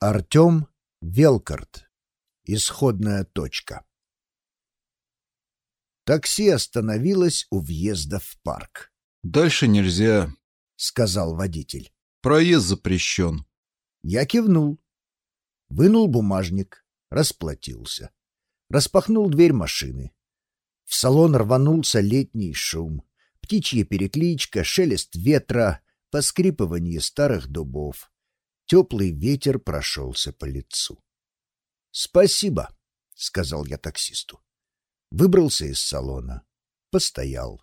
Артем Велкарт. Исходная точка. Такси остановилось у въезда в парк. «Дальше нельзя», — сказал водитель. «Проезд запрещен». Я кивнул. Вынул бумажник, расплатился. Распахнул дверь машины. В салон рванулся летний шум. Птичья перекличка, шелест ветра, поскрипывание старых дубов. Теплый ветер прошелся по лицу. — Спасибо, — сказал я таксисту. Выбрался из салона. Постоял.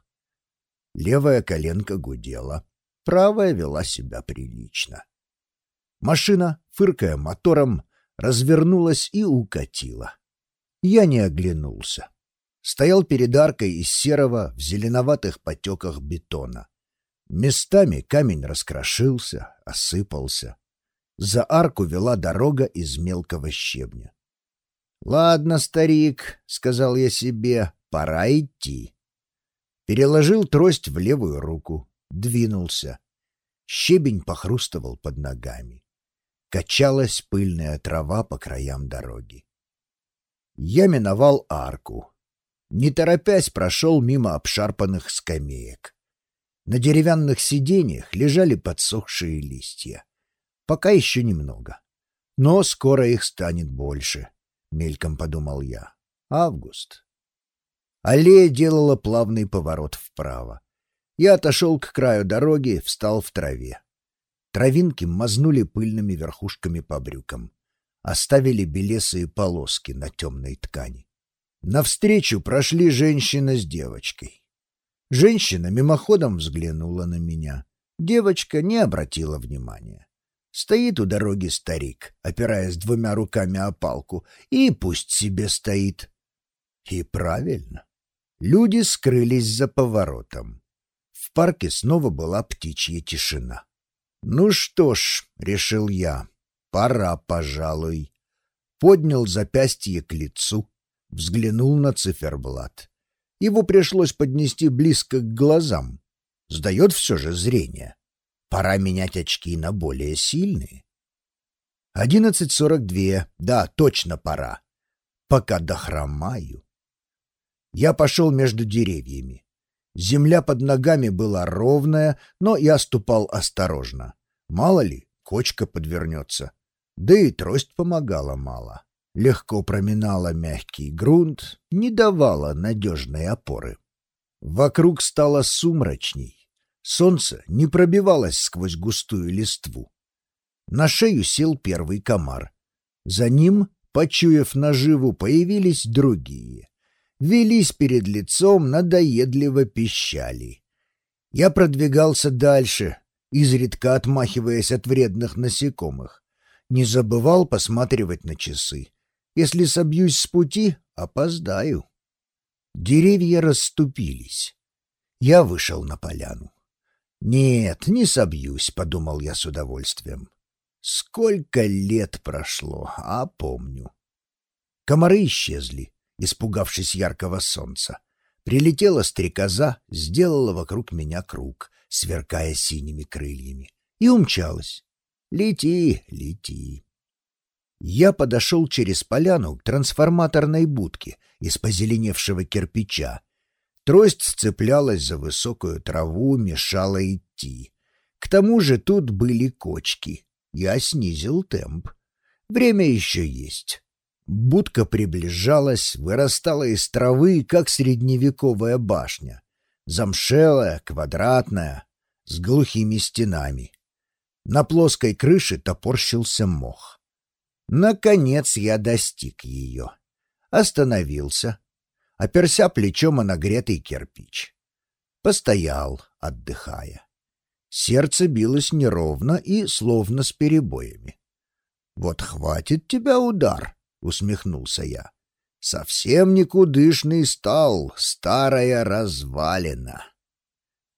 Левая коленка гудела. Правая вела себя прилично. Машина, фыркая мотором, развернулась и укатила. Я не оглянулся. Стоял перед аркой из серого в зеленоватых потеках бетона. Местами камень раскрошился, осыпался. За арку вела дорога из мелкого щебня. — Ладно, старик, — сказал я себе, — пора идти. Переложил трость в левую руку, двинулся. Щебень похрустывал под ногами. Качалась пыльная трава по краям дороги. Я миновал арку. Не торопясь, прошел мимо обшарпанных скамеек. На деревянных сиденьях лежали подсохшие листья. Пока еще немного. Но скоро их станет больше, — мельком подумал я. Август. Аллея делала плавный поворот вправо. Я отошел к краю дороги, встал в траве. Травинки мазнули пыльными верхушками по брюкам. Оставили белесые полоски на темной ткани. Навстречу прошли женщина с девочкой. Женщина мимоходом взглянула на меня. Девочка не обратила внимания. Стоит у дороги старик, опираясь двумя руками о палку, и пусть себе стоит. И правильно. Люди скрылись за поворотом. В парке снова была птичья тишина. «Ну что ж», — решил я, — «пора, пожалуй». Поднял запястье к лицу, взглянул на циферблат. Его пришлось поднести близко к глазам. Сдает все же зрение. Пора менять очки на более сильные. Одиннадцать сорок две. Да, точно пора. Пока дохромаю. Я пошел между деревьями. Земля под ногами была ровная, но я ступал осторожно. Мало ли, кочка подвернется. Да и трость помогала мало. Легко проминала мягкий грунт, не давала надежной опоры. Вокруг стало сумрачней. Солнце не пробивалось сквозь густую листву. На шею сел первый комар. За ним, почуяв наживу, появились другие. Велись перед лицом, надоедливо пищали. Я продвигался дальше, изредка отмахиваясь от вредных насекомых. Не забывал посматривать на часы. Если собьюсь с пути, опоздаю. Деревья расступились. Я вышел на поляну. «Нет, не собьюсь», — подумал я с удовольствием. «Сколько лет прошло, а помню». Комары исчезли, испугавшись яркого солнца. Прилетела стрекоза, сделала вокруг меня круг, сверкая синими крыльями, и умчалась. «Лети, лети». Я подошел через поляну к трансформаторной будке из позеленевшего кирпича, Трость цеплялась за высокую траву, мешала идти. К тому же тут были кочки. Я снизил темп. Время еще есть. Будка приближалась, вырастала из травы, как средневековая башня. Замшелая, квадратная, с глухими стенами. На плоской крыше топорщился мох. Наконец я достиг ее. Остановился, оперся плечом о нагретый кирпич. Постоял, отдыхая. Сердце билось неровно и словно с перебоями. — Вот хватит тебя удар, — усмехнулся я. — Совсем никудышный стал, старая развалина.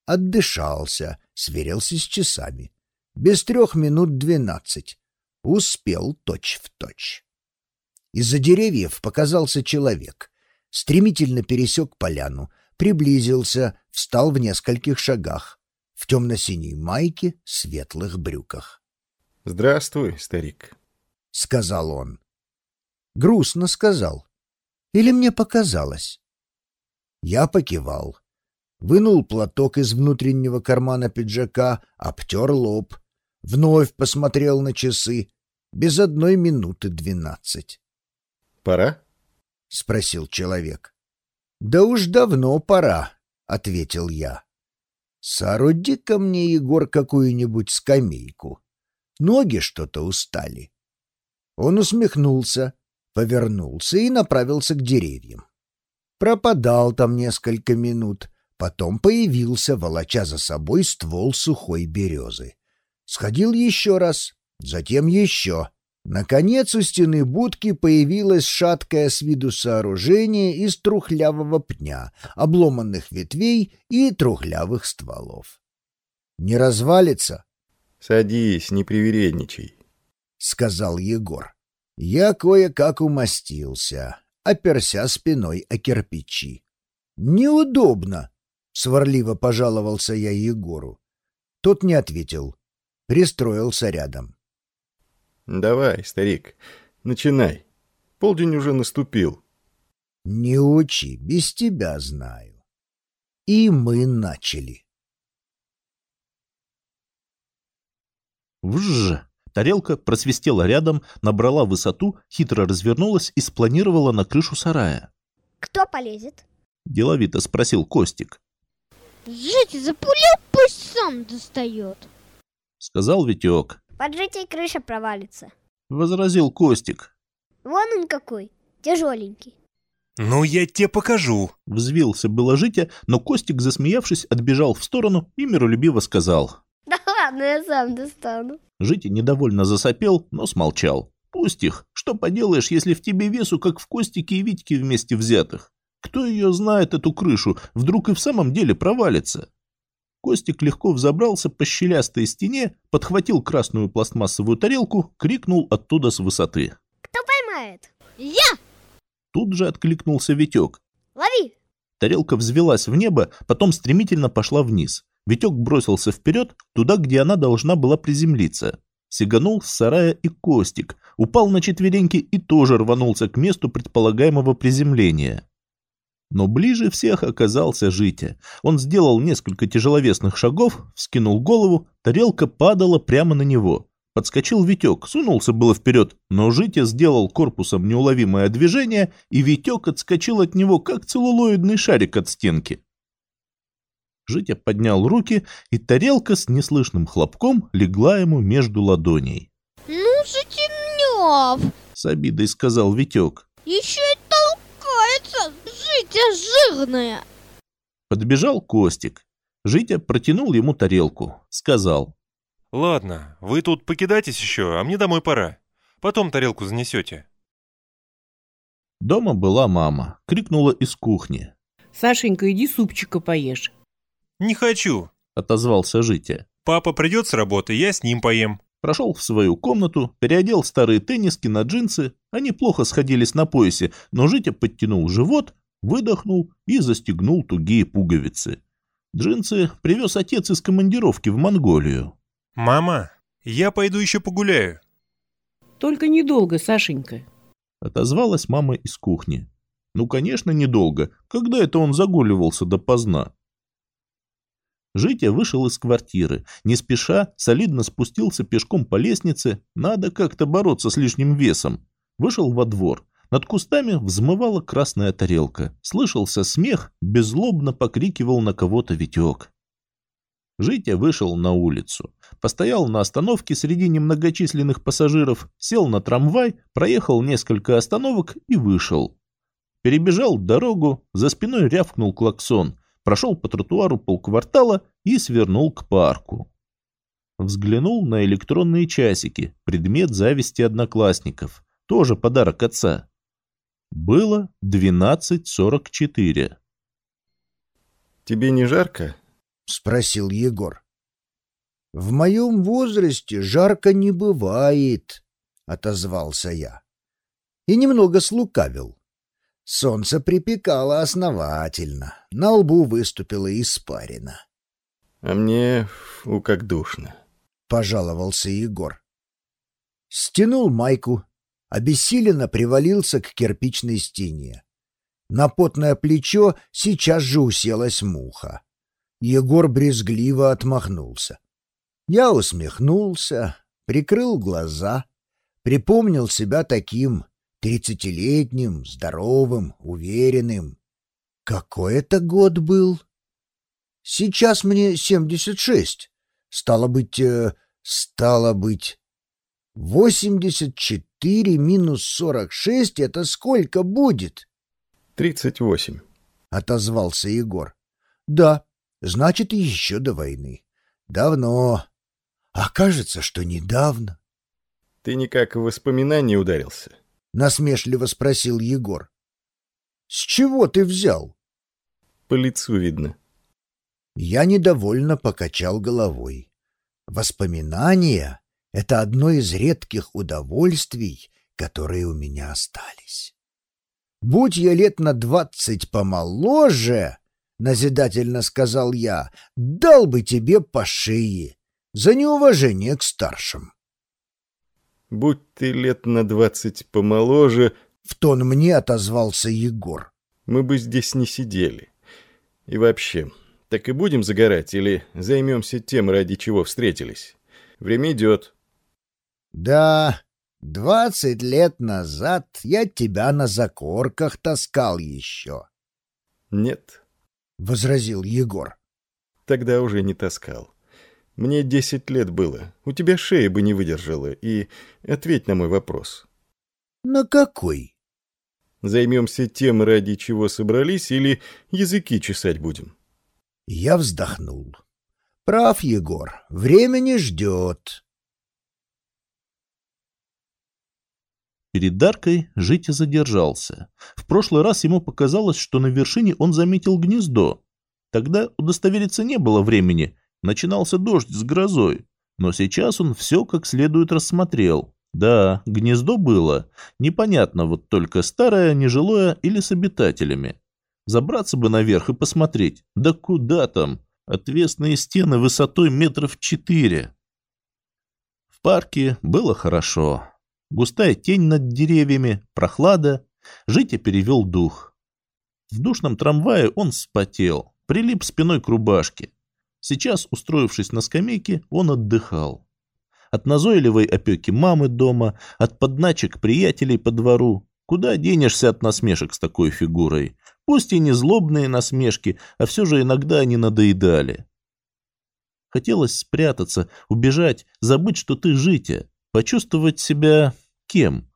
Отдышался, сверился с часами. Без трех минут двенадцать. Успел точь-в-точь. Точь. Из-за деревьев показался человек — стремительно пересек поляну, приблизился, встал в нескольких шагах, в темно-синей майке, светлых брюках. — Здравствуй, старик. сказал он. Грустно сказал. Или мне показалось? Я покивал. Вынул платок из внутреннего кармана пиджака, обтер лоб. Вновь посмотрел на часы. Без одной минуты двенадцать. «Пора?» — спросил человек. «Да уж давно пора», — ответил я. «Сооруди-ка мне, Егор, какую-нибудь скамейку. Ноги что-то устали». Он усмехнулся, повернулся и направился к деревьям. Пропадал там несколько минут, потом появился, волоча за собой ствол сухой березы. Сходил еще раз, затем еще. Наконец у стены будки появилось шаткое с виду сооружение из трухлявого пня, обломанных ветвей и трухлявых стволов. «Не развалится?» «Садись, не привередничай», — сказал Егор. Я кое-как умостился, оперся спиной о кирпичи. «Неудобно!» — сварливо пожаловался я Егору. Тот не ответил, пристроился рядом. «Давай, старик, начинай. Полдень уже наступил». «Не учи, без тебя знаю». И мы начали. Вжж! Тарелка просвистела рядом, набрала высоту, хитро развернулась и спланировала на крышу сарая. «Кто полезет?» — деловито спросил Костик. «Жить запулил, пусть сам достает!» — сказал Витек. Под житей крыша провалится. — возразил Костик. Вон он какой, тяжеленький. «Ну, я тебе покажу!» Взвился было Житя, но Костик, засмеявшись, отбежал в сторону и миролюбиво сказал. Да ладно, я сам достану. Житя недовольно засопел, но смолчал. Пусть их, что поделаешь, если в тебе весу, как в Костике и Витьке вместе взятых. Кто ее знает, эту крышу, вдруг и в самом деле провалится? Костик легко взобрался по щелястой стене, подхватил красную пластмассовую тарелку, крикнул оттуда с высоты. Кто поймает? Я! Тут же откликнулся Витек. Лови! Тарелка взвелась в небо, потом стремительно пошла вниз. Витек бросился вперед, туда, где она должна была приземлиться. Сиганул с сарая и Костик, упал на четвереньки и тоже рванулся к месту предполагаемого приземления. Но ближе всех оказался Житя. Он сделал несколько тяжеловесных шагов, вскинул голову, тарелка падала прямо на него. Подскочил Витек, сунулся было вперед, но Житя сделал корпусом неуловимое движение, и Витек отскочил от него, как целлулоидный шарик от стенки. Житя поднял руки, и тарелка с неслышным хлопком легла ему между ладоней. «Ну, Житинев!» — с обидой сказал Витек. «Еще и толкается! Житя жирная!» Подбежал Костик. Житя протянул ему тарелку. Сказал. «Ладно, вы тут покидайтесь еще, а мне домой пора. Потом тарелку занесете». Дома была мама. Крикнула из кухни. «Сашенька, иди супчика поешь». «Не хочу», — отозвался Житя. «Папа придет с работы, я с ним поем». Прошел в свою комнату, переодел старые тенниски на джинсы. Они плохо сходились на поясе, но Житя подтянул живот, выдохнул и застегнул тугие пуговицы. Джинсы привез отец из командировки в Монголию. «Мама, я пойду еще погуляю». «Только недолго, Сашенька», — отозвалась мама из кухни. «Ну, конечно, недолго. Когда это он загуливался допоздна?» Житя вышел из квартиры. Не спеша, солидно спустился пешком по лестнице. Надо как-то бороться с лишним весом. Вышел во двор. Над кустами взмывала красная тарелка. Слышался смех, беззлобно покрикивал на кого-то Витек. Житя вышел на улицу. Постоял на остановке среди немногочисленных пассажиров, сел на трамвай, проехал несколько остановок и вышел. Перебежал дорогу, за спиной рявкнул клаксон, прошел по тротуару полквартала и свернул к парку. Взглянул на электронные часики, предмет зависти одноклассников, тоже подарок отца. Было 12.44. «Тебе не жарко?» — спросил Егор. «В моем возрасте жарко не бывает», — отозвался я. И немного слукавил. Солнце припекало основательно, на лбу выступила испарина. «А мне, фу, как душно», — пожаловался Егор. Стянул майку, обессиленно привалился к кирпичной стене. На потное плечо сейчас же уселась муха. Егор брезгливо отмахнулся. Я усмехнулся, прикрыл глаза, припомнил себя таким тридцатилетним, здоровым, уверенным. Какой это год был? Сейчас мне семьдесят шесть. Стало быть, э, стало быть... Восемьдесят четыре минус сорок шесть — это сколько будет? Тридцать восемь. — отозвался Егор. — Да, значит, еще до войны. Давно. А кажется, что недавно. — Ты никак в воспоминания ударился? — насмешливо спросил Егор. — С чего ты взял? — По лицу видно. Я недовольно покачал головой. Воспоминания — это одно из редких удовольствий, которые у меня остались. Будь я лет на двадцать помоложе, — назидательно сказал я, — дал бы тебе по шее за неуважение к старшим. Будь ты лет на двадцать помоложе, — в тон мне отозвался Егор. — мы бы здесь не сидели. И вообще, так и будем загорать или займемся тем, ради чего встретились? Время идет. Да, двадцать лет назад я тебя на закорках таскал еще. Нет, — возразил Егор. Тогда уже не таскал. Мне десять лет было. У тебя шея бы не выдержала. И ответь на мой вопрос. На какой? Займемся тем, ради чего собрались, или языки чесать будем? Я вздохнул. Прав, Егор, время не ждет. Перед Даркой Житя задержался. В прошлый раз ему показалось, что на вершине он заметил гнездо. Тогда удостовериться не было времени, начинался дождь с грозой. Но сейчас он все как следует рассмотрел. Да, гнездо было. Непонятно вот только старое, нежилое или с обитателями. Забраться бы наверх и посмотреть. Да куда там? Отвесные стены высотой метров четыре. В парке было хорошо. Густая тень над деревьями, прохлада. Житя перевел дух. В душном трамвае он вспотел, прилип спиной к рубашке. Сейчас, устроившись на скамейке, он отдыхал. От назойливой опеки мамы дома, от подначек приятелей по двору. Куда денешься от насмешек с такой фигурой? Пусть и не злобные насмешки, а все же иногда они надоедали. Хотелось спрятаться, убежать, забыть, что ты житя, почувствовать себя кем?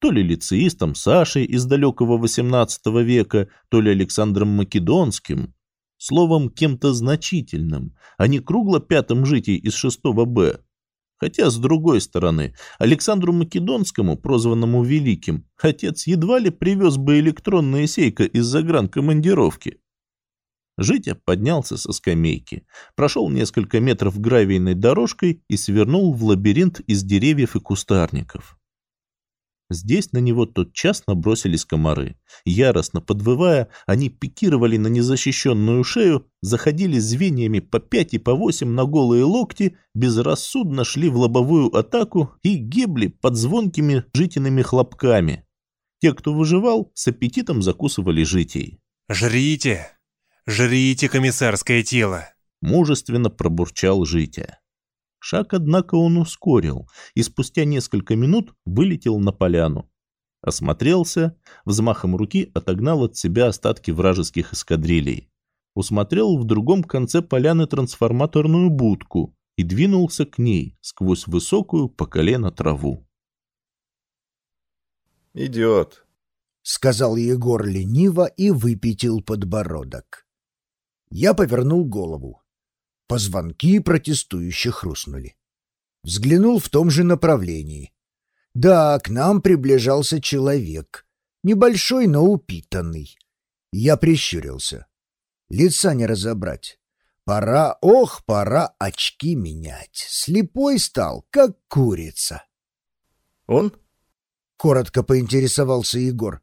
То ли лицеистом Сашей из далекого XVIII века, то ли Александром Македонским. Словом, кем-то значительным, а не кругло пятым житей из 6 Б. Хотя, с другой стороны, Александру Македонскому, прозванному Великим, отец едва ли привез бы электронные сейка из загранкомандировки. Житя поднялся со скамейки, прошел несколько метров гравийной дорожкой и свернул в лабиринт из деревьев и кустарников. Здесь на него тотчас набросились комары. Яростно подвывая, они пикировали на незащищенную шею, заходили звеньями по пять и по восемь на голые локти, безрассудно шли в лобовую атаку и гибли под звонкими житиными хлопками. Те, кто выживал, с аппетитом закусывали житей. «Жрите! Жрите комиссарское тело!» Мужественно пробурчал Житя. Шаг, однако, он ускорил и спустя несколько минут вылетел на поляну. Осмотрелся, взмахом руки отогнал от себя остатки вражеских эскадрилей. Усмотрел в другом конце поляны трансформаторную будку и двинулся к ней сквозь высокую по колено траву. «Идет», — сказал Егор лениво и выпятил подбородок. Я повернул голову. Позвонки протестующе хрустнули. Взглянул в том же направлении. Да, к нам приближался человек. Небольшой, но упитанный. Я прищурился. Лица не разобрать. Пора, ох, пора очки менять. Слепой стал, как курица. «Он?» — коротко поинтересовался Егор.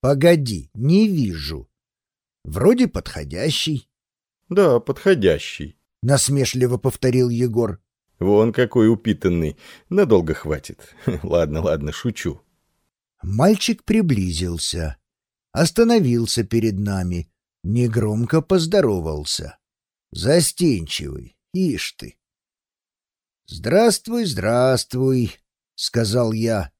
«Погоди, не вижу. Вроде подходящий». «Да, подходящий», — насмешливо повторил Егор. Вон какой упитанный. Надолго хватит. Ладно, ладно, шучу. Мальчик приблизился, остановился перед нами, негромко поздоровался. Застенчивый, ишь ты. «Здравствуй, здравствуй», — сказал я.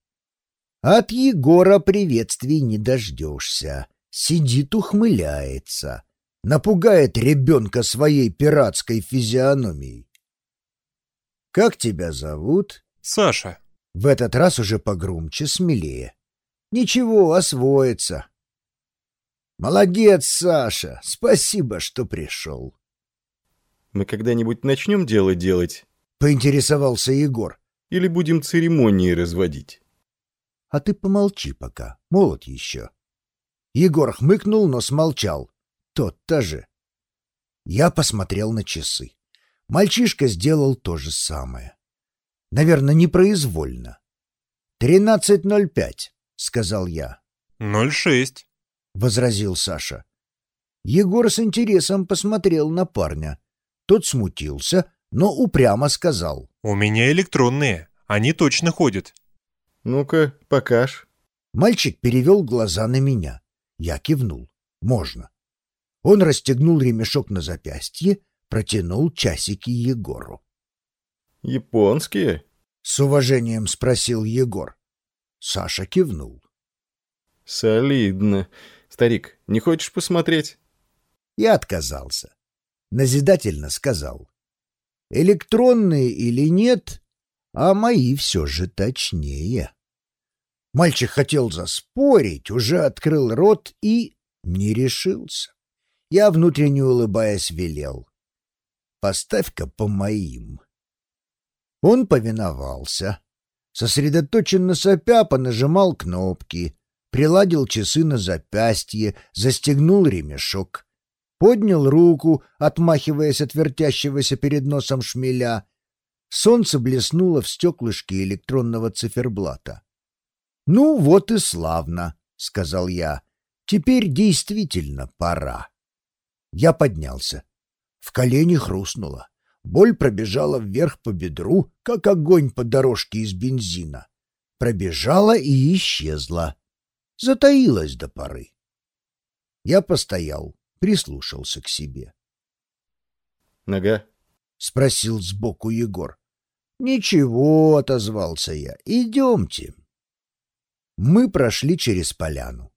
«От Егора приветствий не дождешься. Сидит, ухмыляется. Напугает ребенка своей пиратской физиономией. «Как тебя зовут?» Саша. В этот раз уже погромче, смелее. «Ничего, освоится». «Молодец, Саша! Спасибо, что пришел!» Мы когда-нибудь начнем дело делать? — поинтересовался Егор. Или будем церемонии разводить? — А ты помолчи пока, молод еще. Егор хмыкнул, но смолчал. Тот-то же. Я посмотрел на часы. Мальчишка сделал то же самое. Наверное, непроизвольно. «Тринадцать ноль пять», — сказал я. «Ноль шесть», — возразил Саша. Егор с интересом посмотрел на парня. Тот смутился, но упрямо сказал. «У меня электронные. Они точно ходят». «Ну-ка, покаж». Мальчик перевел глаза на меня. Я кивнул. «Можно». Он расстегнул ремешок на запястье, протянул часики Егору. «Японские?» — с уважением спросил Егор. Саша кивнул. «Солидно. Старик, не хочешь посмотреть?» Я отказался. Назидательно сказал. «Электронные или нет, а мои все же точнее». Мальчик хотел заспорить, уже открыл рот и не решился. Я, внутренне улыбаясь, велел. «Поставь-ка по моим». Он повиновался. Сосредоточенно сопя понажимал кнопки, приладил часы на запястье, застегнул ремешок, поднял руку, отмахиваясь от вертящегося перед носом шмеля. Солнце блеснуло в стеклышке электронного циферблата. «Ну, вот и славно», — сказал я. «Теперь действительно пора». Я поднялся. В колени хрустнуло. Боль пробежала вверх по бедру, как огонь по дорожке из бензина. Пробежала и исчезла. Затаилась до поры. Я постоял, прислушался к себе. «Нога?» — спросил сбоку Егор. «Ничего», — отозвался я, — «идемте». Мы прошли через поляну.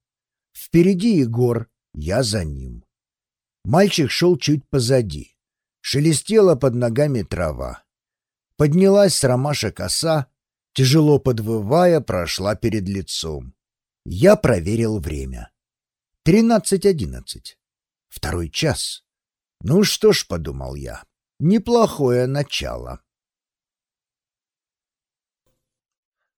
Впереди Егор, я за ним. Мальчик шел чуть позади. Шелестела под ногами трава. Поднялась с ромаша коса, тяжело подвывая, прошла перед лицом. Я проверил время. Тринадцать одиннадцать. Второй час. Ну что ж, подумал я, неплохое начало.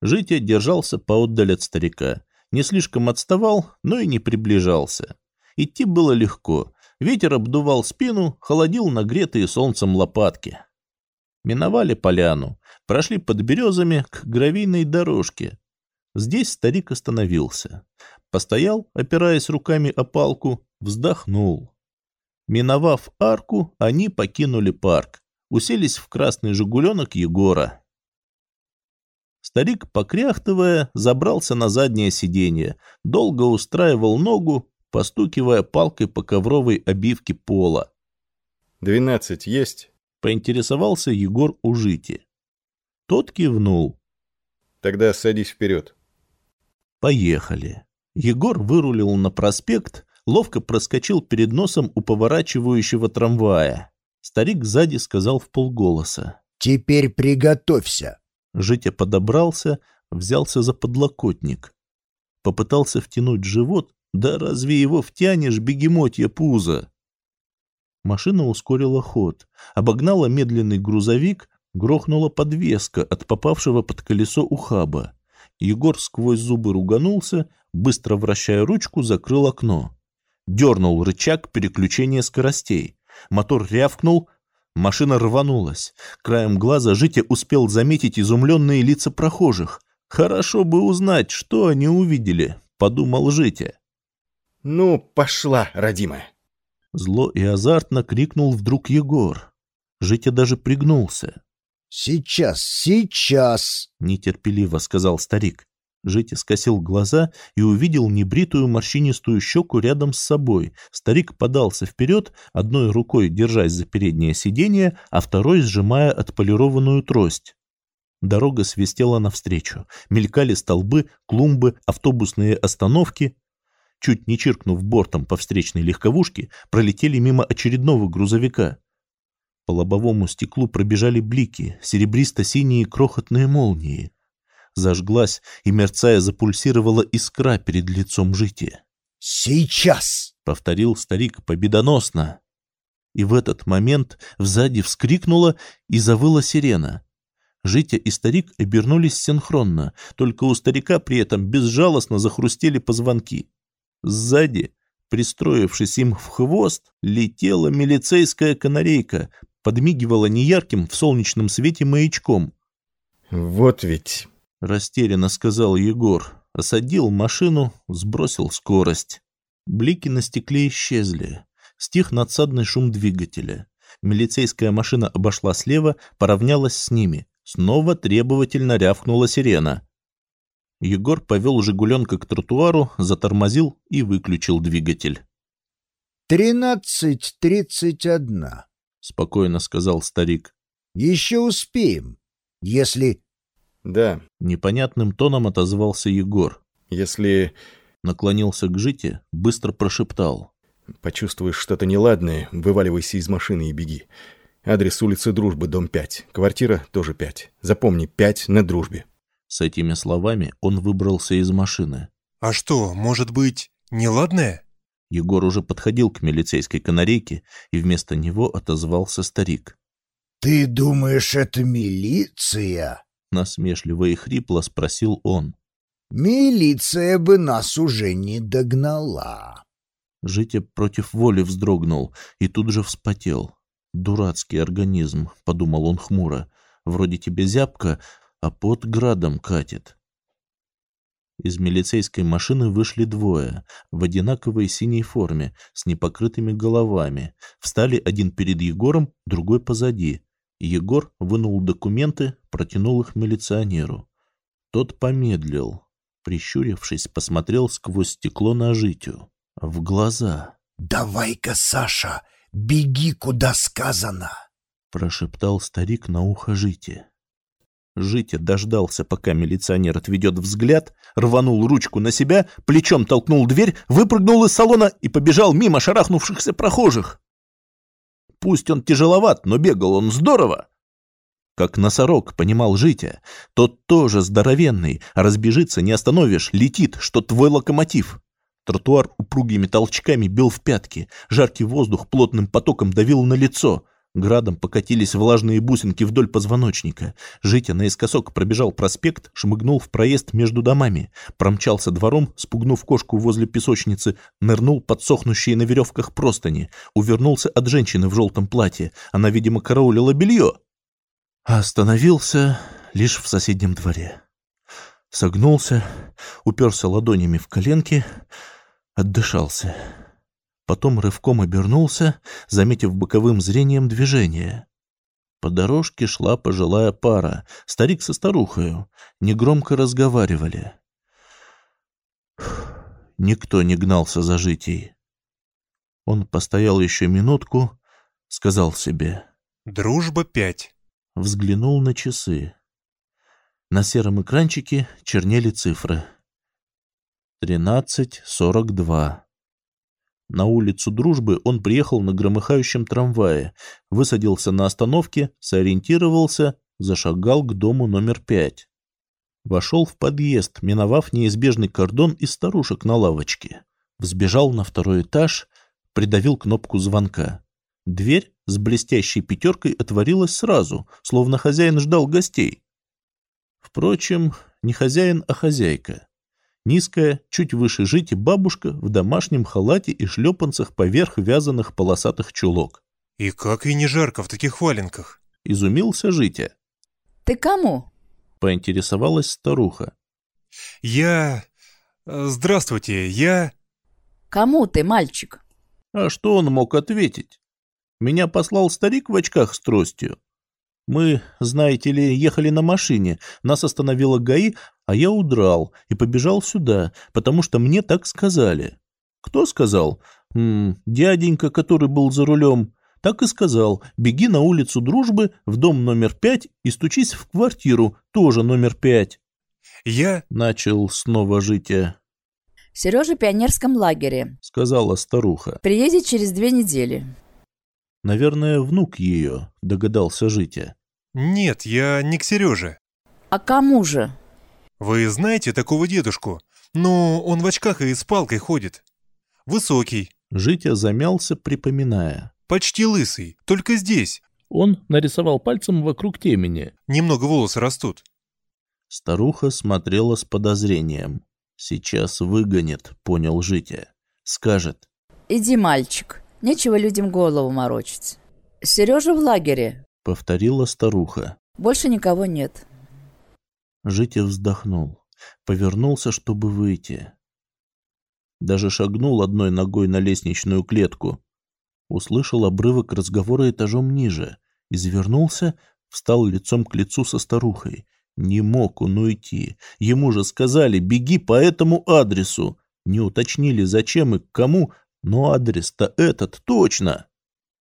Житя держался поотдаль от старика. Не слишком отставал, но и не приближался. Идти было легко. Ветер обдувал спину, холодил нагретые солнцем лопатки. Миновали поляну, прошли под березами к гравийной дорожке. Здесь старик остановился. Постоял, опираясь руками о палку, вздохнул. Миновав арку, они покинули парк, уселись в красный «Жигуленок» Егора. Старик, покряхтывая, забрался на заднее сиденье, долго устраивал ногу, постукивая палкой по ковровой обивке пола. «Двенадцать есть?» — поинтересовался Егор у Жити. Тот кивнул. «Тогда садись вперед». Поехали. Егор вырулил на проспект, ловко проскочил перед носом у поворачивающего трамвая. Старик сзади сказал в полголоса. «Теперь приготовься!» Житя подобрался, взялся за подлокотник. Попытался втянуть живот, да разве его втянешь, бегемотья пузо? Машина ускорила ход, обогнала медленный грузовик, грохнула подвеска от попавшего под колесо ухаба. Егор сквозь зубы руганулся, быстро вращая ручку, закрыл окно. Дернул рычаг переключения скоростей. Мотор рявкнул, машина рванулась. Краем глаза Житя успел заметить изумленные лица прохожих. «Хорошо бы узнать, что они увидели», — подумал Житя. «Ну, пошла, родимая!» Зло и азартно крикнул вдруг Егор. Житя даже пригнулся. Сейчас, сейчас. нетерпеливо сказал старик. Житя скосил глаза и увидел небритую морщинистую щеку рядом с собой. Старик подался вперед, одной рукой держась за переднее сиденье, а второй сжимая отполированную трость. Дорога свистела навстречу. Мелькали столбы, клумбы, автобусные остановки. Чуть не чиркнув бортом по встречной легковушке, пролетели мимо очередного грузовика. По лобовому стеклу пробежали блики, серебристо-синие крохотные молнии. Зажглась и, мерцая, запульсировала искра перед лицом жития. Сейчас. — повторил старик победоносно. И в этот момент сзади вскрикнула и завыла сирена. Житя и старик обернулись синхронно, только у старика при этом безжалостно захрустели позвонки. Сзади, пристроившись им в хвост, летела милицейская канарейка, подмигивала неярким в солнечном свете маячком. Вот ведь. Растерянно сказал Егор, осадил машину, сбросил скорость. Блики на стекле исчезли. Стих надсадный шум двигателя. Милицейская машина обошла слева, поравнялась с ними. Снова требовательно рявкнула сирена. Егор повел «Жигуленка» к тротуару, затормозил и выключил двигатель. Тринадцать тридцать одна. — спокойно сказал старик. Еще успеем, если... Да, Непонятным тоном отозвался Егор. если Наклонился к Жите, быстро прошептал. почувствуешь что-то неладное, вываливайся из машины и беги. Адрес улицы Дружбы, дом 5. Квартира тоже 5. Запомни, 5 на Дружбе. С этими словами он выбрался из машины. А что, может быть, неладное? Егор уже подходил к милицейской канарейке, и вместо него отозвался старик. Ты думаешь, это милиция? Насмешливо и хрипло спросил он. Милиция бы нас уже не догнала. Житя против воли вздрогнул и тут же вспотел. «Дурацкий организм», — подумал он хмуро. «Вроде тебе зябко, а под градом катит». Из милицейской машины вышли двое, в одинаковой синей форме, с непокрытыми головами. Встали один перед Егором, другой позади. Егор вынул документы, протянул их милиционеру. Тот помедлил. Прищурившись, посмотрел сквозь стекло на Житю. В глаза. Давай-ка, Саша, беги, куда сказано. Прошептал старик на ухо Жите. Житя дождался, пока милиционер отведет взгляд, рванул ручку на себя, плечом толкнул дверь, выпрыгнул из салона и побежал мимо шарахнувшихся прохожих. Пусть он тяжеловат, но бегал он здорово. Как носорог, понимал Житя. Тот тоже здоровенный, а разбежится не остановишь, летит, что твой локомотив. Тротуар упругими толчками бил в пятки, жаркий воздух плотным потоком давил на лицо. Градом покатились влажные бусинки вдоль позвоночника. Житя наискосок пробежал проспект, шмыгнул в проезд между домами, промчался двором, спугнув кошку возле песочницы, нырнул под сохнущие на веревках простыни, увернулся от женщины в желтом платье. Она, видимо, караулила белье. А остановился лишь в соседнем дворе. Согнулся, уперся ладонями в коленки, отдышался. Потом рывком обернулся, заметив боковым зрением движение. По дорожке шла пожилая пара, старик со старухою, негромко разговаривали. Никто не гнался за житей. Он постоял еще минутку, сказал себе. Дружба 5. Взглянул на часы. На сером экранчике чернели цифры. Тринадцать сорок два. На улицу Дружбы он приехал на громыхающем трамвае, высадился на остановке, сориентировался, зашагал к дому номер пять. Вошел в подъезд, миновав неизбежный кордон из старушек на лавочке. Взбежал на второй этаж, придавил кнопку звонка. Дверь с блестящей пятеркой отворилась сразу, словно хозяин ждал гостей. Впрочем, не хозяин, а хозяйка. Низкая, чуть выше жити бабушка в домашнем халате и шлепанцах поверх вязаных полосатых чулок. И как и не жарко в таких валенках. Изумился Житя. Ты кому? Поинтересовалась старуха. Я... э, Здравствуйте, я... Кому ты, мальчик? А что он мог ответить? Меня послал старик в очках с тростью. Мы, знаете ли, ехали на машине, нас остановила ГАИ, а я удрал и побежал сюда, потому что мне так сказали. Кто сказал? М -м, дяденька, который был за рулем. Так и сказал, беги на улицу Дружбы в дом номер пять и стучись в квартиру, тоже номер пять. Я... Начал снова Житя, Сережа в пионерском лагере. сказала старуха. Приедет через две недели. Наверное, внук ее, догадался Житя. Нет, я не к Сереже. А кому же? Вы знаете такого дедушку? Ну, он в очках и с палкой ходит. Высокий, Житя замялся, припоминая. почти лысый, только здесь. Он нарисовал пальцем вокруг темени. Немного волосы растут. Старуха смотрела с подозрением. Сейчас выгонит, понял Житя. Скажет. Иди, мальчик. Нечего людям голову морочить. Сережа в лагере. Повторила старуха. Больше никого нет. Житя вздохнул. Повернулся, чтобы выйти. Даже шагнул одной ногой на лестничную клетку. Услышал обрывок разговора этажом ниже. Извернулся, встал лицом к лицу со старухой. Не мог он уйти. Ему же сказали, беги по этому адресу. Не уточнили, зачем и к кому, но адрес-то этот точно.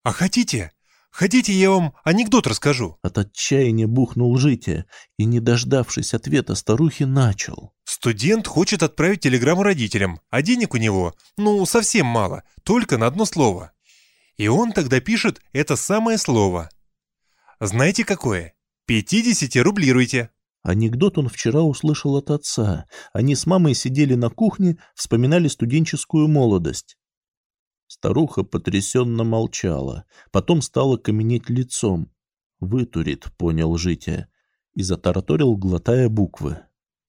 А хотите? Хотите, я вам анекдот расскажу? От отчаяния бухнул Житя и, не дождавшись ответа старухи, начал. Студент хочет отправить телеграмму родителям, а денег у него, ну, совсем мало, только на одно слово. И он тогда пишет это самое слово. Знаете какое? 50 рублируйте. Анекдот он вчера услышал от отца. Они с мамой сидели на кухне, вспоминали студенческую молодость. Старуха потрясенно молчала, потом стала каменеть лицом. «Вытурит», — понял Житя, и затараторил, глотая буквы.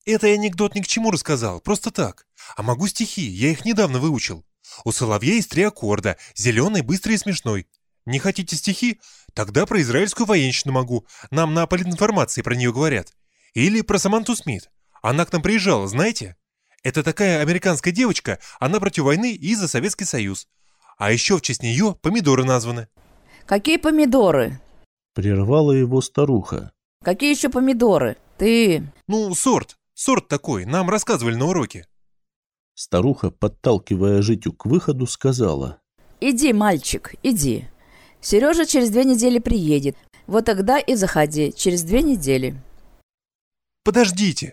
Это анекдот ни к чему рассказал, просто так. А могу стихи, я их недавно выучил. У соловья есть три аккорда, зеленый, быстрый и смешной. Не хотите стихи? Тогда про израильскую военщину могу. Нам на политинформации про нее говорят. Или про Саманту Смит. Она к нам приезжала, знаете? Это такая американская девочка, она против войны и за Советский Союз. А еще в честь нее помидоры названы. Какие помидоры? Прервала его старуха. Какие еще помидоры? Ты... Ну, сорт. Сорт такой, нам рассказывали на уроке. Старуха, подталкивая Житю к выходу, сказала. Иди, мальчик, иди. Сережа через две недели приедет. Вот тогда и заходи, через две недели. Подождите.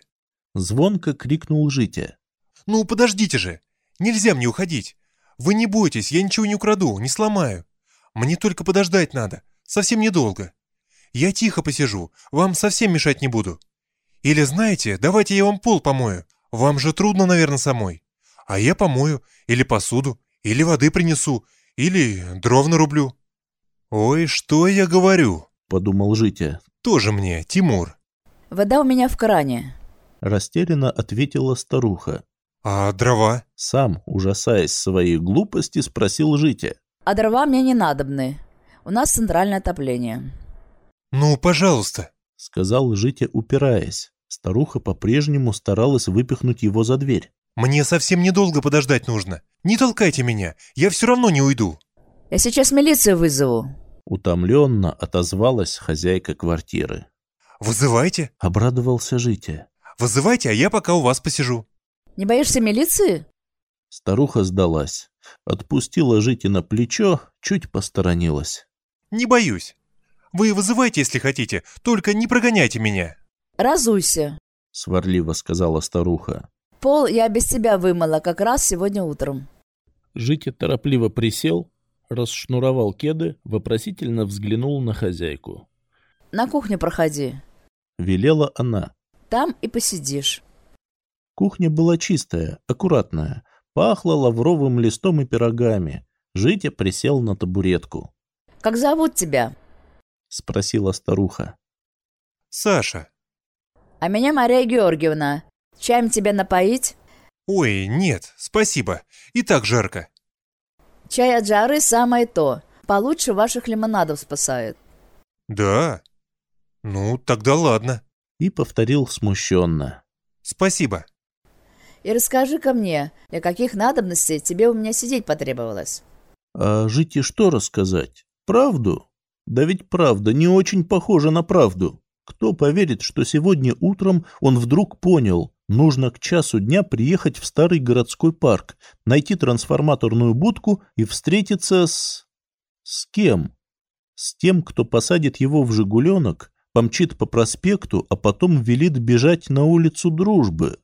Звонко крикнул Житя. Ну, подождите же. Нельзя мне уходить. Вы не бойтесь, я ничего не украду, не сломаю. Мне только подождать надо, совсем недолго. Я тихо посижу, вам совсем мешать не буду. Или знаете, давайте я вам пол помою. Вам же трудно, наверное, самой. А я помою, или посуду, или воды принесу, или дров нарублю. Ой, что я говорю? Подумал Житя. Тоже мне, Тимур. Вода у меня в кране. Растерянно ответила старуха. А дрова? Сам, ужасаясь своей глупости, спросил Житя. А дрова мне не надобны. У нас центральное отопление. Ну, пожалуйста. Сказал Житя, упираясь. Старуха по-прежнему старалась выпихнуть его за дверь. Мне совсем недолго подождать нужно. Не толкайте меня, я все равно не уйду. Я сейчас милицию вызову. Утомленно отозвалась хозяйка квартиры. Вызывайте, Обрадовался Житя. вызывайте, а я пока у вас посижу. Не боишься милиции? Старуха сдалась. Отпустила Житя на плечо, чуть посторонилась. Не боюсь. Вы вызывайте, если хотите, только не прогоняйте меня. Разуйся. Сварливо сказала старуха. Пол я без тебя вымыла как раз сегодня утром. Житя торопливо присел, расшнуровал кеды, вопросительно взглянул на хозяйку. На кухню проходи. Велела она. Там и посидишь. Кухня была чистая, аккуратная, пахла лавровым листом и пирогами. Житя присел на табуретку. Как зовут тебя? Спросила старуха. Саша. А меня Мария Георгиевна. Чаем тебя напоить? Ой, нет, спасибо. И так жарко. Чай от жары самое то. Получше ваших лимонадов спасает. Да? Ну, тогда ладно. И повторил смущенно. Спасибо. И расскажи-ка мне, для каких надобностей тебе у меня сидеть потребовалось? А Жите что рассказать? Правду? Да ведь правда не очень похожа на правду. Кто поверит, что сегодня утром он вдруг понял, нужно к часу дня приехать в старый городской парк, найти трансформаторную будку и встретиться с... С кем? С тем, кто посадит его в «Жигуленок», помчит по проспекту, а потом велит бежать на улицу Дружбы.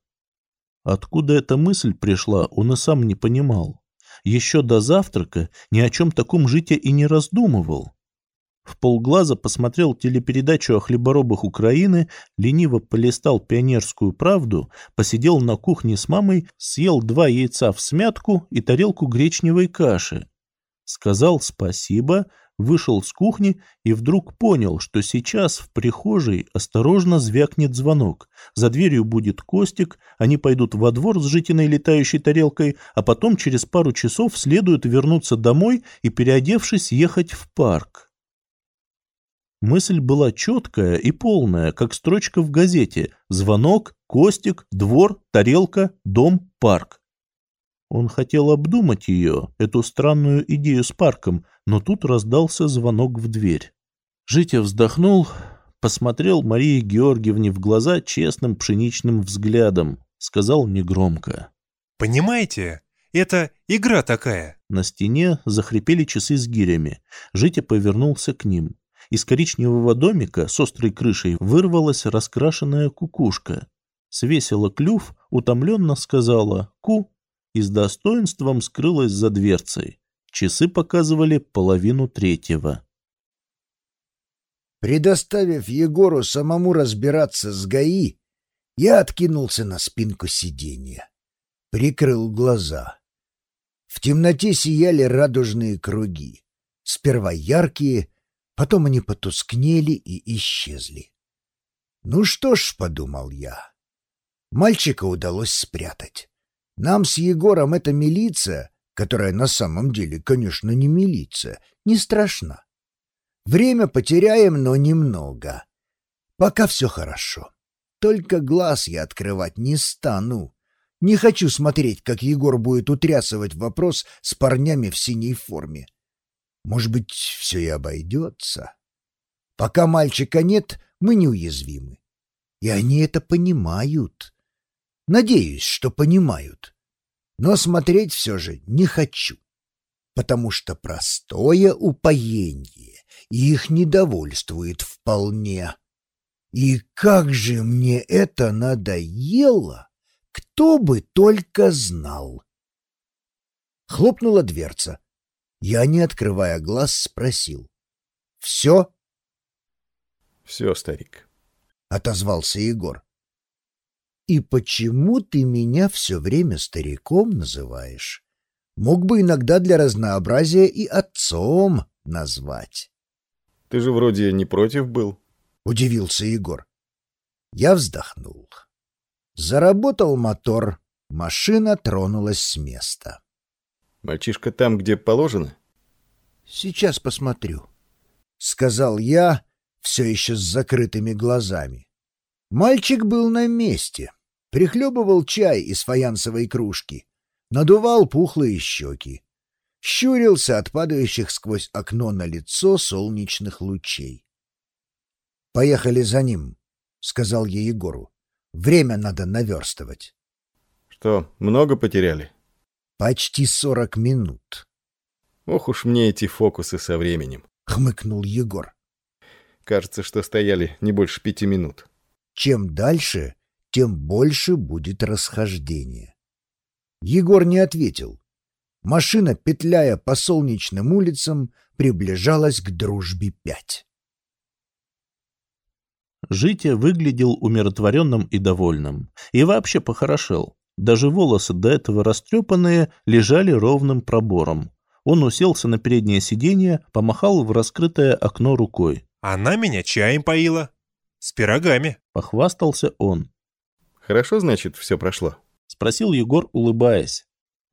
Откуда эта мысль пришла, он и сам не понимал. Еще до завтрака ни о чем таком Житя и не раздумывал. В полглаза посмотрел телепередачу о хлеборобах Украины, лениво полистал пионерскую правду, посидел на кухне с мамой, съел два яйца в смятку и тарелку гречневой каши. Сказал спасибо, вышел с кухни и вдруг понял, что сейчас в прихожей осторожно звякнет звонок. За дверью будет Костик, они пойдут во двор с житиной летающей тарелкой, а потом через пару часов следует вернуться домой и, переодевшись, ехать в парк. Мысль была четкая и полная, как строчка в газете. Звонок, Костик, двор, тарелка, дом, парк. Он хотел обдумать ее, эту странную идею с парком, но тут раздался звонок в дверь. Житя вздохнул, посмотрел Марии Георгиевне в глаза честным пшеничным взглядом, сказал негромко. «Понимаете, это игра такая». На стене захрипели часы с гирями. Житя повернулся к ним. Из коричневого домика с острой крышей вырвалась раскрашенная кукушка. Свесила клюв, утомленно сказала «ку» и с достоинством скрылась за дверцей. Часы показывали половину третьего. Предоставив Егору самому разбираться с ГАИ, я откинулся на спинку сиденья. Прикрыл глаза. В темноте сияли радужные круги. Сперва яркие, потом они потускнели и исчезли. «Ну что ж», — подумал я, — мальчика удалось спрятать. Нам с Егором эта милиция, которая на самом деле, конечно, не милиция, не страшна. Время потеряем, но немного. Пока все хорошо. Только глаз я открывать не стану. Не хочу смотреть, как Егор будет утрясывать вопрос с парнями в синей форме. Может быть, все и обойдется. Пока мальчика нет, мы неуязвимы. И они это понимают. Надеюсь, что понимают. Но смотреть все же не хочу, потому что простое упоение их недовольствует вполне. И как же мне это надоело, кто бы только знал. Хлопнула дверца. Я, не открывая глаз, спросил. «Все?» «Все, старик», — отозвался Егор. «И почему ты меня все время стариком называешь? Мог бы иногда для разнообразия и отцом назвать». «Ты же вроде не против был», — удивился Егор. Я вздохнул. Заработал мотор, машина тронулась с места. «Мальчишка там, где положено?» «Сейчас посмотрю», — сказал я, все еще с закрытыми глазами. Мальчик был на месте, прихлебывал чай из фаянсовой кружки, надувал пухлые щеки, щурился от падающих сквозь окно на лицо солнечных лучей. «Поехали за ним», — сказал я Егору. «Время надо наверстывать». «Что, много потеряли?» «Почти сорок минут». «Ох уж мне эти фокусы со временем», — хмыкнул Егор. «Кажется, что стояли не больше пяти минут». Чем дальше, тем больше будет расхождение. Егор не ответил. Машина, петляя по солнечным улицам, приближалась к дружбе-5. Житя выглядел умиротворенным и довольным. И вообще похорошел. Даже волосы, до этого растрепанные, лежали ровным пробором. Он уселся на переднее сиденье, помахал в раскрытое окно рукой. «Она меня чаем поила. С пирогами», — похвастался он. «Хорошо, значит, все прошло?» — спросил Егор, улыбаясь.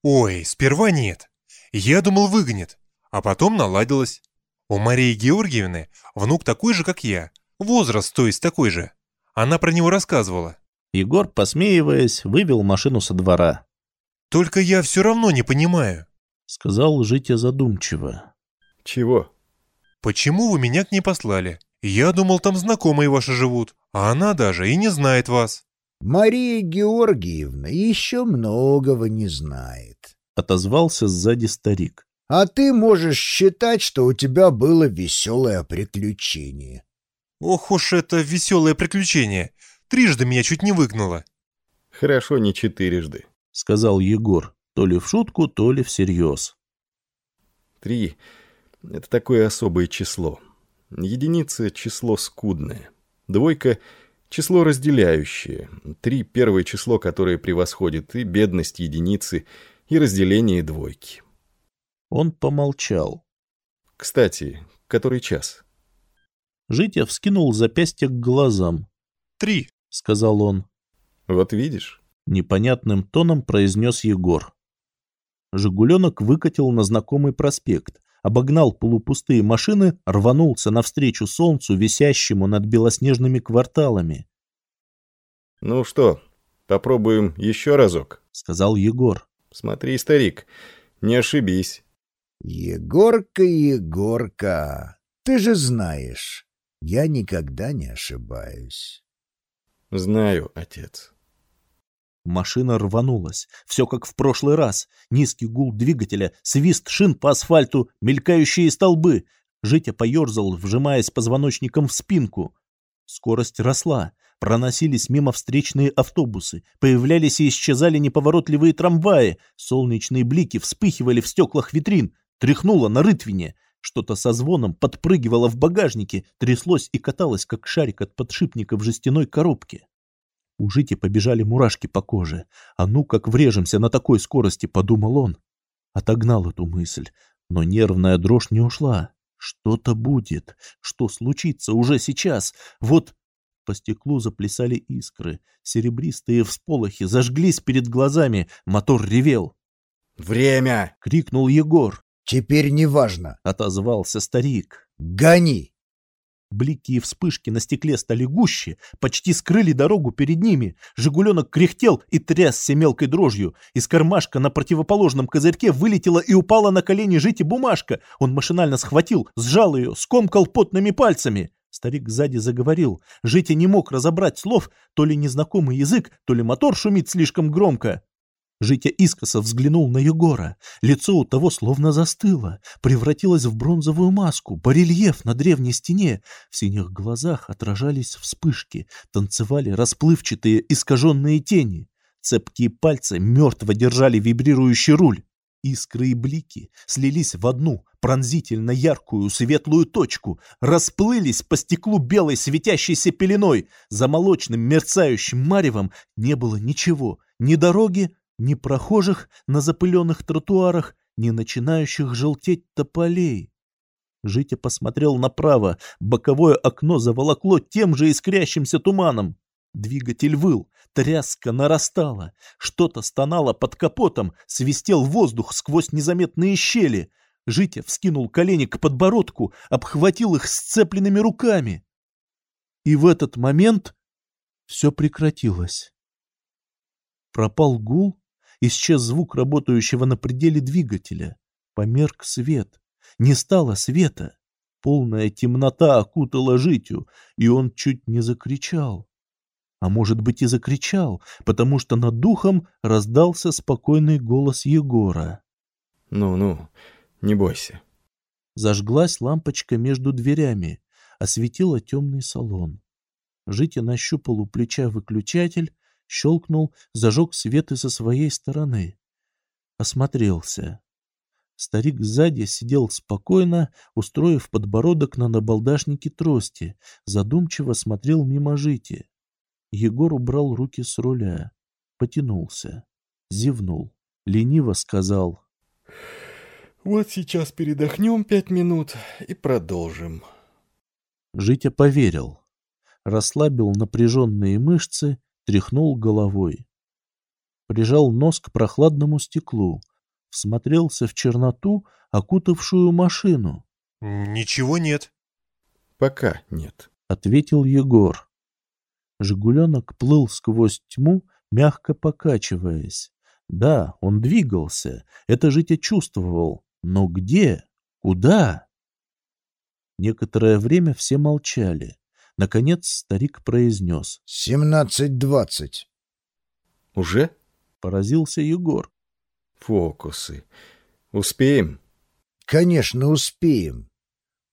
«Ой, сперва нет. Я думал, выгонит. А потом наладилось. У Марии Георгиевны внук такой же, как я. Возраст, то есть такой же. Она про него рассказывала». Егор, посмеиваясь, вывел машину со двора. «Только я все равно не понимаю», — сказал Житя задумчиво. «Чего?» Почему вы меня к ней послали? Я думал, там знакомые ваши живут, а она даже и не знает вас. Мария Георгиевна еще многого не знает. Отозвался сзади старик. А ты можешь считать, что у тебя было веселое приключение. Ох уж это веселое приключение. Трижды меня чуть не выгнало. Хорошо, не четырежды. Сказал Егор, то ли в шутку, то ли всерьез. Три — это такое особое число. Единица — число скудное. Двойка — число разделяющее. Три — первое число, которое превосходит и бедность единицы, и разделение двойки. Он помолчал. Кстати, который час? Житя вскинул запястье к глазам. Три, сказал он. Вот видишь? Непонятным тоном произнес Егор. Жигуленок выкатил на знакомый проспект, обогнал полупустые машины, рванулся навстречу солнцу, висящему над белоснежными кварталами. «Ну что, попробуем еще разок?» — сказал Егор. «Смотри, старик, не ошибись». «Егорка, Егорка, ты же знаешь, я никогда не ошибаюсь». «Знаю, отец». Машина рванулась. Все как в прошлый раз. Низкий гул двигателя, свист шин по асфальту, мелькающие столбы. Житя поерзал, вжимаясь позвоночником в спинку. Скорость росла. Проносились мимо встречные автобусы. Появлялись и исчезали неповоротливые трамваи. Солнечные блики вспыхивали в стеклах витрин. Тряхнуло на рытвине. Что-то со звоном подпрыгивало в багажнике, тряслось и каталось, как шарик от подшипника в жестяной коробке. У Жити побежали мурашки по коже. А ну как врежемся на такой скорости, подумал он. Отогнал эту мысль, но нервная дрожь не ушла. Что-то будет, что случится уже сейчас. Вот по стеклу заплясали искры, серебристые всполохи зажглись перед глазами, мотор ревел. «Время!» — крикнул Егор. «Теперь неважно», — отозвался старик. «Гони!» Блики и вспышки на стекле стали гуще, почти скрыли дорогу перед ними. Жигуленок кряхтел и трясся мелкой дрожью. Из кармашка на противоположном козырьке вылетела и упала на колени жити бумажка. Он машинально схватил, сжал ее, скомкал потными пальцами. Старик сзади заговорил. Житя не мог разобрать слов, то ли незнакомый язык, то ли мотор шумит слишком громко. Житя искоса взглянул на Егора. Лицо у того словно застыло, превратилось в бронзовую маску, барельеф на древней стене. В синих глазах отражались вспышки, танцевали расплывчатые искаженные тени. Цепкие пальцы мертво держали вибрирующий руль. Искры и блики слились в одну пронзительно яркую светлую точку, расплылись по стеклу белой светящейся пеленой. За молочным мерцающим маревом не было ничего, ни дороги, ни прохожих на запыленных тротуарах, ни начинающих желтеть тополей. Житя посмотрел направо, боковое окно заволокло тем же искрящимся туманом. Двигатель выл, тряска нарастала, что-то стонало под капотом, свистел воздух сквозь незаметные щели. Житя вскинул колени к подбородку, обхватил их сцепленными руками. И в этот момент все прекратилось. Пропал гул, исчез звук работающего на пределе двигателя, померк свет, не стало света. Полная темнота окутала Житю, и он чуть не закричал. А может быть и закричал, потому что над духом раздался спокойный голос Егора. «Ну-ну, не бойся». Зажглась лампочка между дверями, осветила темный салон. Житя нащупал у плеча выключатель, щелкнул, зажег свет и со своей стороны. Осмотрелся. Старик сзади сидел спокойно, устроив подбородок на набалдашнике трости, задумчиво смотрел мимо жити. Егор убрал руки с руля, потянулся, зевнул, лениво сказал. «Вот сейчас передохнем пять минут и продолжим». Житя поверил, расслабил напряженные мышцы, тряхнул головой. Прижал нос к прохладному стеклу, всмотрелся в черноту, окутавшую машину. «Ничего нет». «Пока нет», — ответил Егор. Жигуленок плыл сквозь тьму, мягко покачиваясь. Да, он двигался, это Житя чувствовал. Но где? Куда? Некоторое время все молчали. Наконец старик произнес. «Семнадцать двадцать». Уже? Поразился Егор. Фокусы. Успеем? «Конечно, успеем.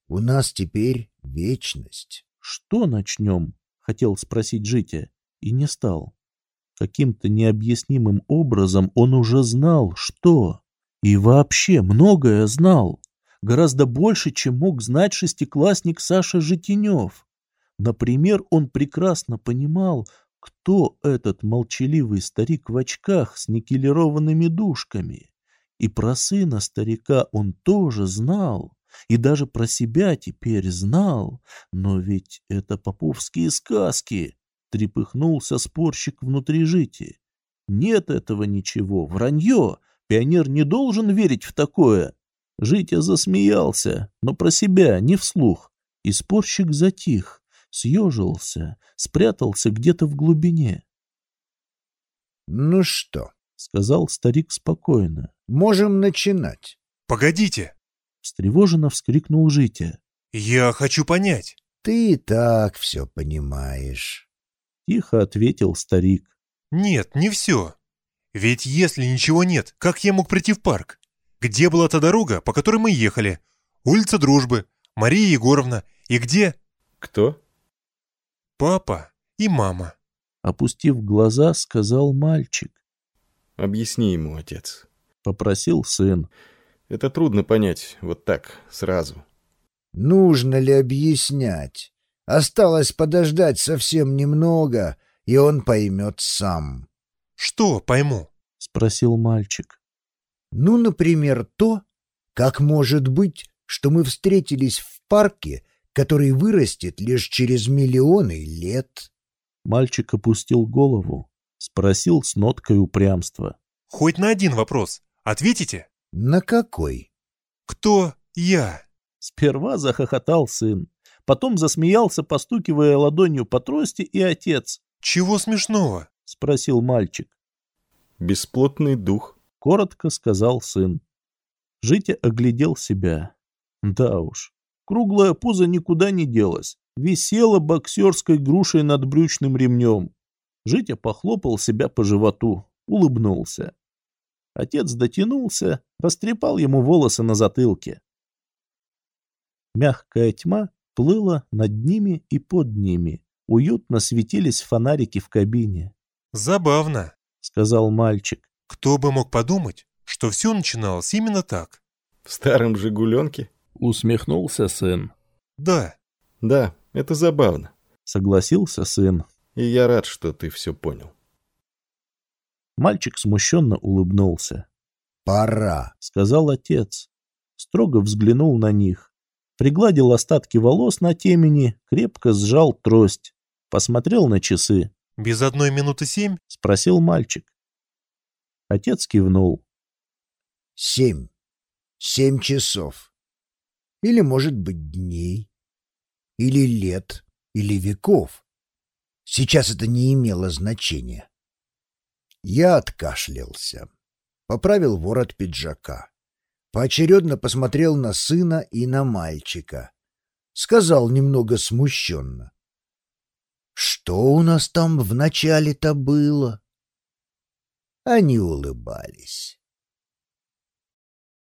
У нас теперь вечность». «Что начнем?» — хотел спросить Житя, и не стал. Каким-то необъяснимым образом он уже знал, что. И вообще многое знал. Гораздо больше, чем мог знать шестиклассник Саша Житинев. Например, он прекрасно понимал, кто этот молчаливый старик в очках с никелированными дужками. И про сына старика он тоже знал, и даже про себя теперь знал. Но ведь это поповские сказки, трепыхнулся спорщик внутри жити. Нет этого ничего, вранье. Пионер не должен верить в такое. Житя засмеялся, но про себя, не вслух. И спорщик затих, съежился, спрятался где-то в глубине. «Ну что?» — сказал старик спокойно. «Можем начинать». Погодите, Встревоженно вскрикнул Житя. я хочу понять. «Ты и так все понимаешь». Тихо ответил старик. Нет, не все. Ведь если ничего нет, как я мог прийти в парк? Где была та дорога, по которой мы ехали? Улица Дружбы, Мария Егоровна. И где? Кто? Папа и мама. Опустив глаза, сказал мальчик. Объясни ему, отец. Попросил сын. Это трудно понять вот так, сразу. Нужно ли объяснять? Осталось подождать совсем немного, и он поймет сам. Что пойму? Спросил мальчик. Ну, например, то, как может быть, что мы встретились в парке, который вырастет лишь через миллионы лет. Мальчик опустил голову, спросил с ноткой упрямства. Хоть на один вопрос. Ответите? На какой? Кто я? Сперва захохотал сын, потом засмеялся, постукивая ладонью по трости, и отец. Чего смешного? — спросил мальчик. Бесплотный дух. — коротко сказал сын. Житя оглядел себя. Да уж, круглая пузо никуда не делась. Висела боксерской грушей над брючным ремнем. Житя похлопал себя по животу, улыбнулся. Отец дотянулся, растрепал ему волосы на затылке. Мягкая тьма плыла над ними и под ними. Уютно светились фонарики в кабине. Забавно, — сказал мальчик. Кто бы мог подумать, что все начиналось именно так? В старом «Жигуленке»? Усмехнулся сын. Да. Да, это забавно. Согласился сын. И я рад, что ты все понял. Мальчик смущенно улыбнулся. «Пора», — сказал отец. Строго взглянул на них. Пригладил остатки волос на темени, крепко сжал трость. Посмотрел на часы. Без одной минуты семь? — спросил мальчик. Отец кивнул. «Семь. Семь часов. Или, может быть, дней. Или лет. Или веков. Сейчас это не имело значения. Я откашлялся. Поправил ворот пиджака. Поочередно посмотрел на сына и на мальчика. Сказал немного смущенно. «Что у нас там в начале-то было?» Они улыбались.